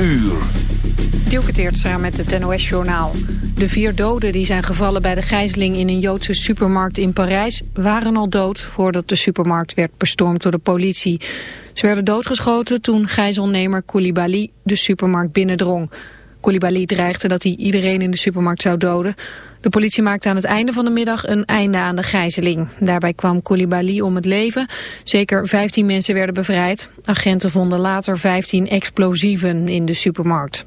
uur. Dielke samen met het NOS-journaal. De vier doden die zijn gevallen bij de gijzeling in een Joodse supermarkt in Parijs... waren al dood voordat de supermarkt werd bestormd door de politie. Ze werden doodgeschoten toen gijzelnemer Koulibaly de supermarkt binnendrong. Koulibaly dreigde dat hij iedereen in de supermarkt zou doden. De politie maakte aan het einde van de middag een einde aan de gijzeling. Daarbij kwam Koulibaly om het leven. Zeker 15 mensen werden bevrijd. Agenten vonden later 15 explosieven in de supermarkt.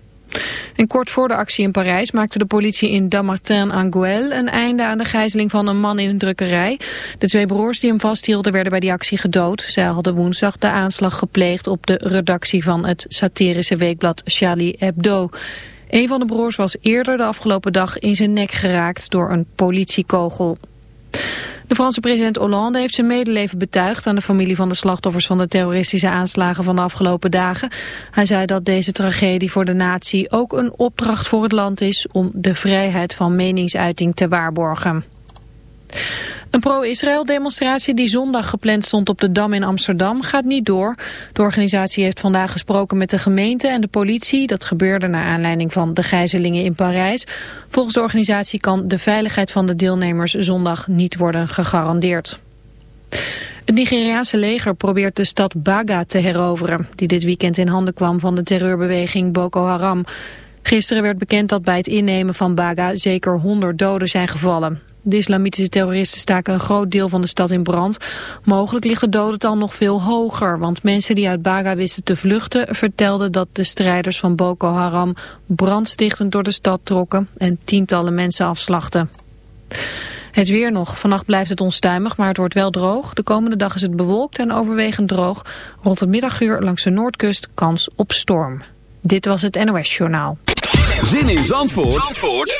En kort voor de actie in Parijs maakte de politie in Damartin-Anguel een einde aan de gijzeling van een man in een drukkerij. De twee broers die hem vasthielden werden bij die actie gedood. Zij hadden woensdag de aanslag gepleegd op de redactie van het satirische weekblad Charlie Hebdo. Een van de broers was eerder de afgelopen dag in zijn nek geraakt door een politiekogel. De Franse president Hollande heeft zijn medeleven betuigd aan de familie van de slachtoffers van de terroristische aanslagen van de afgelopen dagen. Hij zei dat deze tragedie voor de natie ook een opdracht voor het land is om de vrijheid van meningsuiting te waarborgen. Een pro-Israël demonstratie die zondag gepland stond op de Dam in Amsterdam gaat niet door. De organisatie heeft vandaag gesproken met de gemeente en de politie. Dat gebeurde naar aanleiding van de gijzelingen in Parijs. Volgens de organisatie kan de veiligheid van de deelnemers zondag niet worden gegarandeerd. Het Nigeriaanse leger probeert de stad Baga te heroveren, die dit weekend in handen kwam van de terreurbeweging Boko Haram. Gisteren werd bekend dat bij het innemen van Baga zeker 100 doden zijn gevallen. De islamitische terroristen staken een groot deel van de stad in brand. Mogelijk ligt de dodental nog veel hoger, want mensen die uit Baga wisten te vluchten vertelden dat de strijders van Boko Haram brandstichtend door de stad trokken en tientallen mensen afslachten. Het weer nog. Vannacht blijft het onstuimig, maar het wordt wel droog. De komende dag is het bewolkt en overwegend droog. Rond het middaguur langs de noordkust kans op storm. Dit was het NOS Journaal. Zin in Zandvoort, Zandvoort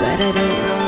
but I don't know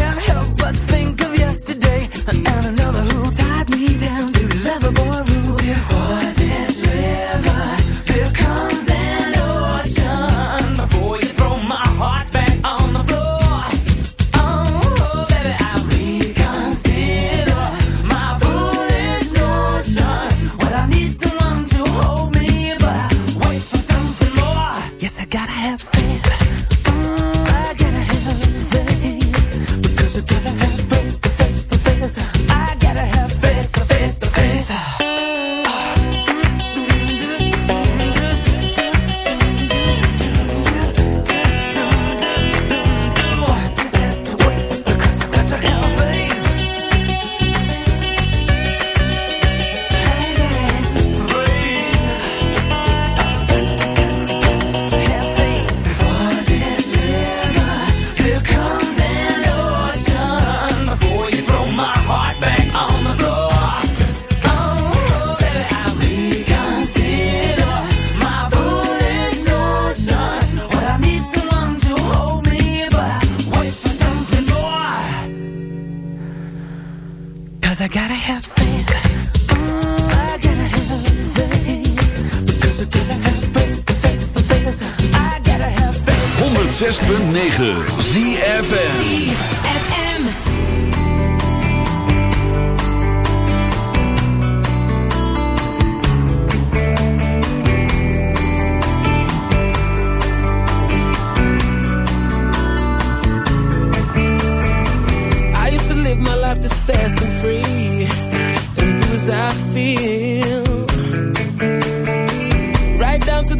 106.9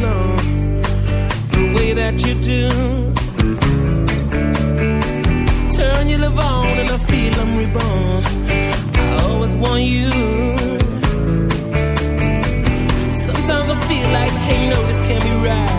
the way that you do. Turn your love on and I feel I'm reborn. I always want you. Sometimes I feel like, hey, no, this can't be right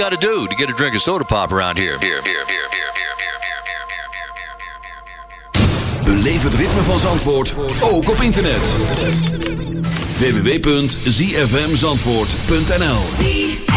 got to do to get a drink of soda pop around here. Here, here, het ritme van Zandvoort ook op internet. www.zfmzandvoort.nl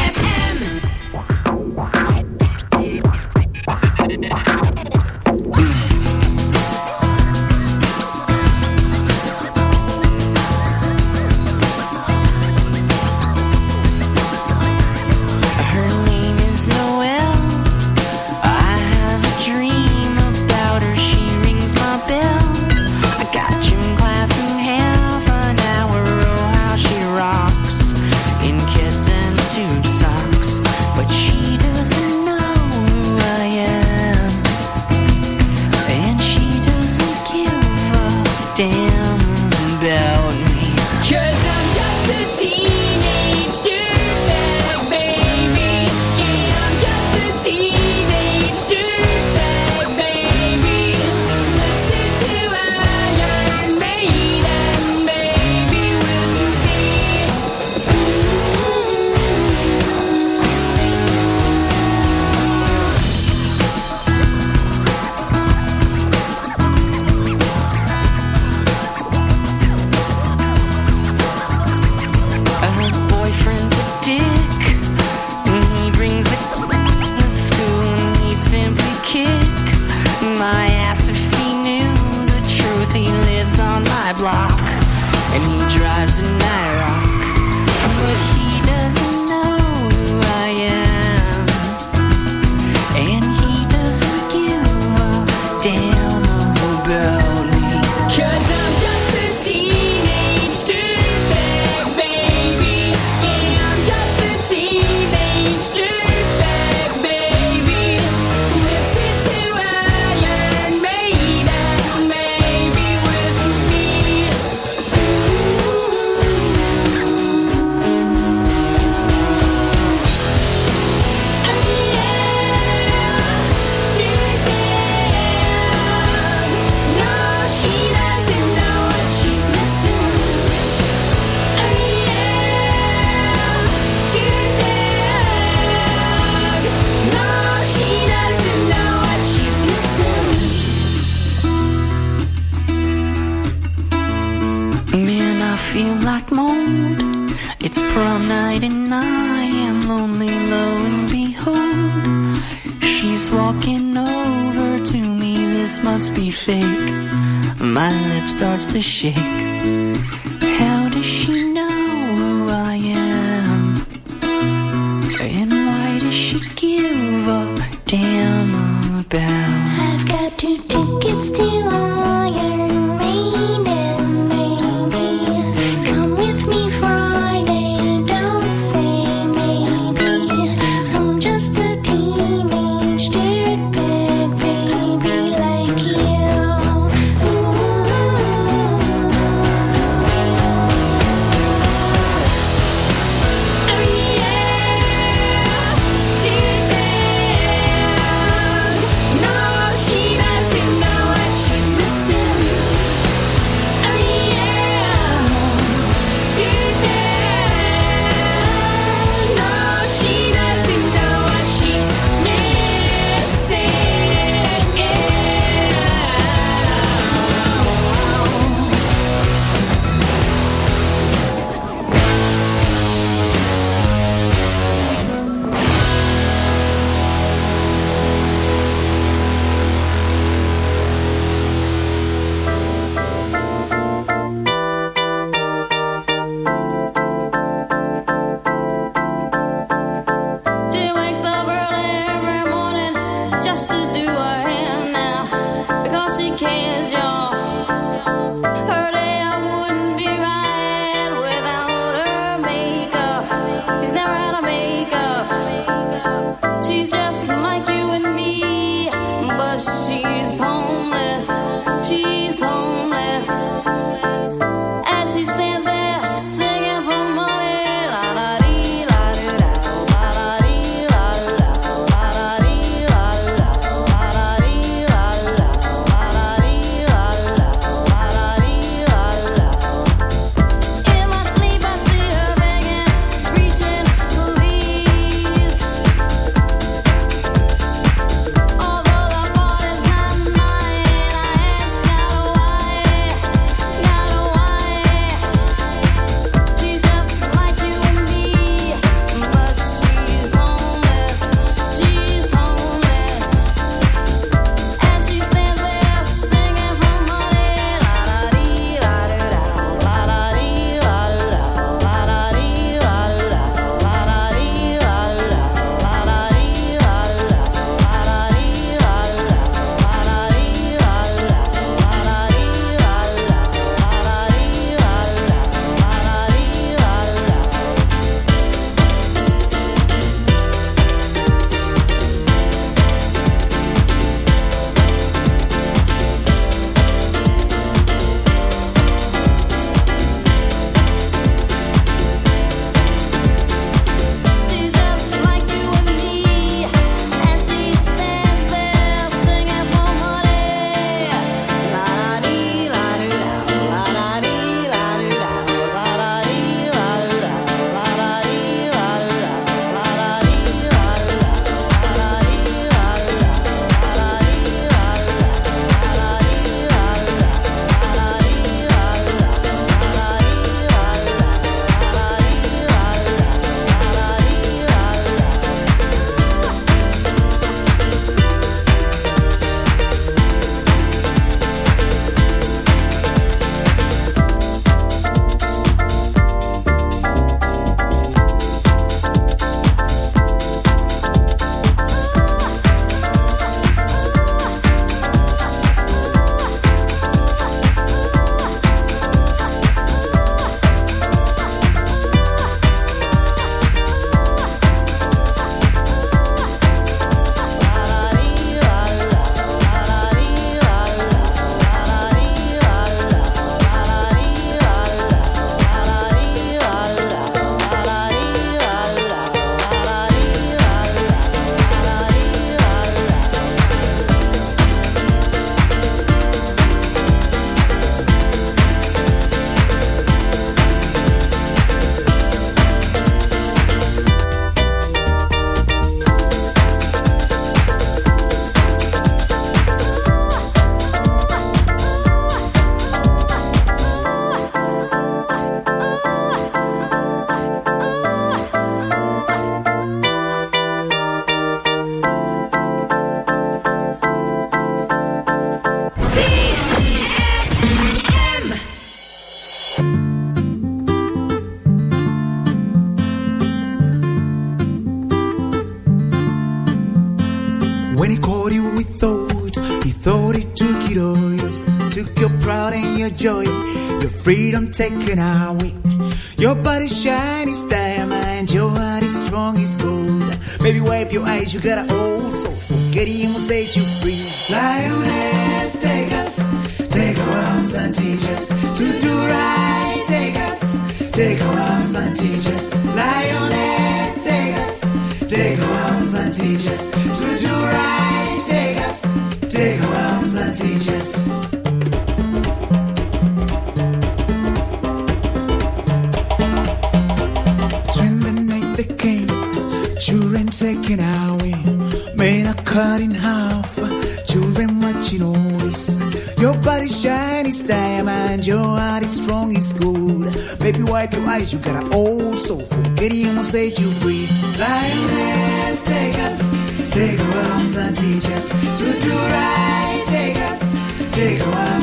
It's prom night and I am lonely, lo and behold. She's walking over to me, this must be fake. My lip starts to shake. How does she know who I am? And why does she give a damn? Freedom taken away. Your body's shiny as diamond, your heart is strong as gold. Baby, wipe your eyes, you got an old soul. Forget him will set you free. Lioness, take us, take our arms and teach us to do right. Take us, take our arms and teach us. Lioness, take us, take our arms and teach us to do right. Take us, take our arms and teach us. Cut in half, children watching all this. Your body shiny as diamond, your heart is strong as gold. Baby, wipe your eyes, you got an old soul. Forget him will set you free. Lioness, take us, take our arms and teach us to do right. Take us, take our arms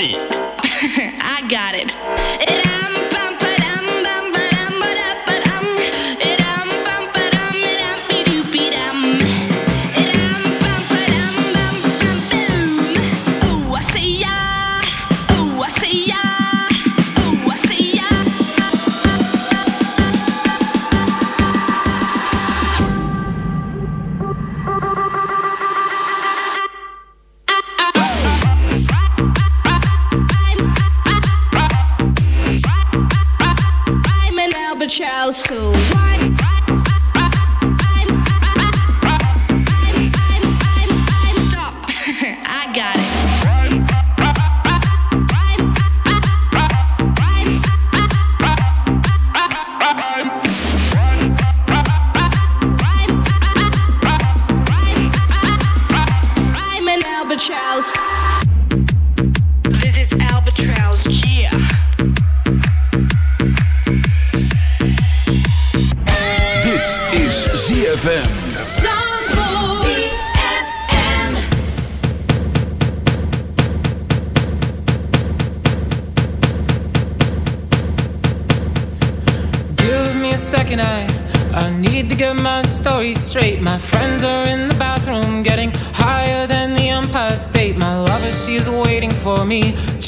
I got it.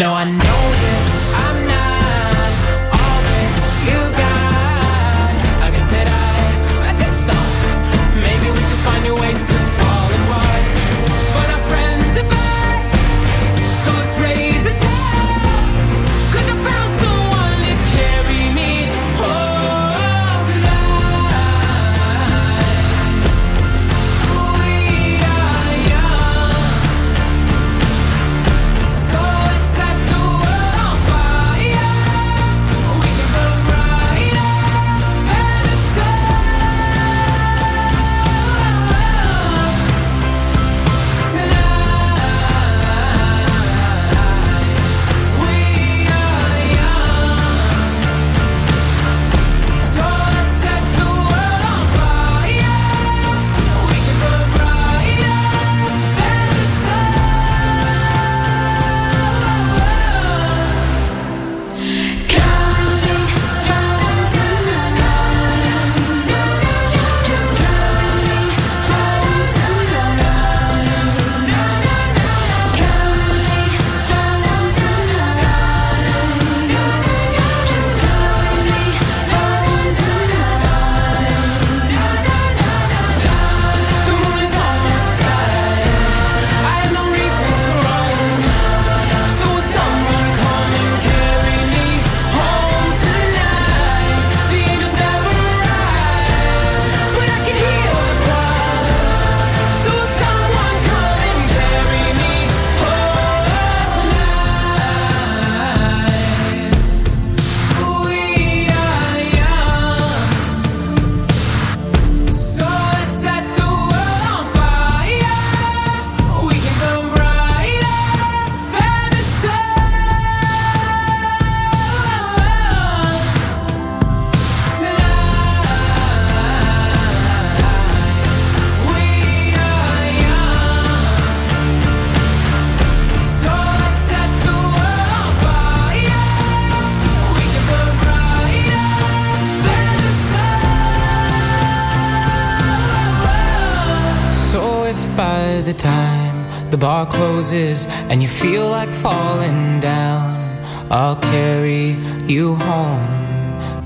No, I.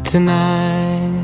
tonight.